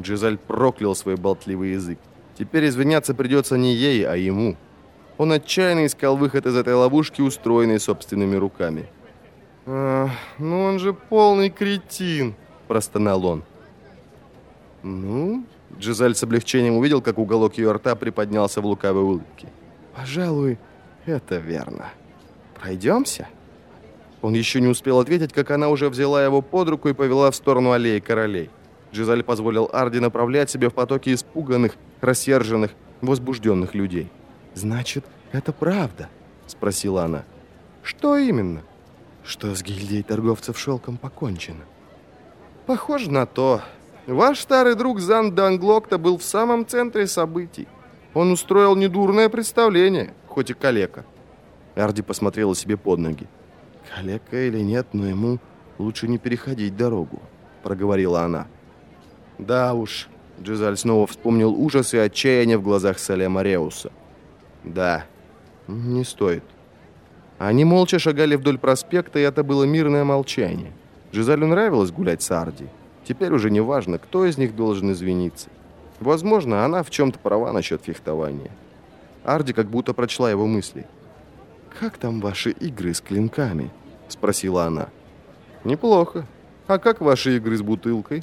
Джизаль проклял свой болтливый язык. Теперь извиняться придется не ей, а ему. Он отчаянно искал выход из этой ловушки, устроенной собственными руками. «А, «Ну он же полный кретин», – простонал он. «Ну?» – Джизаль с облегчением увидел, как уголок ее рта приподнялся в лукавой улыбке. «Пожалуй, это верно. Пройдемся?» Он еще не успел ответить, как она уже взяла его под руку и повела в сторону аллеи королей. Джизаль позволил Арди направлять себя в потоке испуганных, рассерженных, возбужденных людей. «Значит, это правда?» – спросила она. «Что именно?» «Что с гильдией торговцев шелком покончено?» «Похоже на то. Ваш старый друг Зан Данглокта был в самом центре событий. Он устроил недурное представление, хоть и калека». Арди посмотрела себе под ноги. «Калека или нет, но ему лучше не переходить дорогу», — проговорила она. «Да уж», — Джизаль снова вспомнил ужас и отчаяние в глазах Салема Реуса. «Да, не стоит». Они молча шагали вдоль проспекта, и это было мирное молчание. Джизалю нравилось гулять с Арди. Теперь уже не важно, кто из них должен извиниться. Возможно, она в чем-то права насчет фехтования. Арди как будто прочла его мысли. «Как там ваши игры с клинками?» – спросила она. «Неплохо. А как ваши игры с бутылкой?»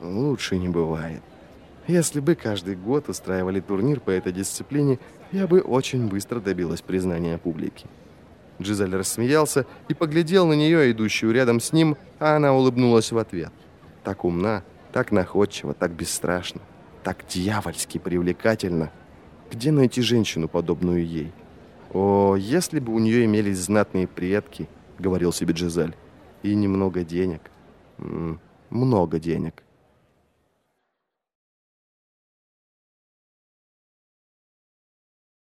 «Лучше не бывает. Если бы каждый год устраивали турнир по этой дисциплине, я бы очень быстро добилась признания публики». Джизель рассмеялся и поглядел на нее, идущую рядом с ним, а она улыбнулась в ответ. Так умна, так находчива, так бесстрашна, так дьявольски привлекательна. Где найти женщину, подобную ей? О, если бы у нее имелись знатные предки, говорил себе Джизель, и немного денег. М -м, много денег.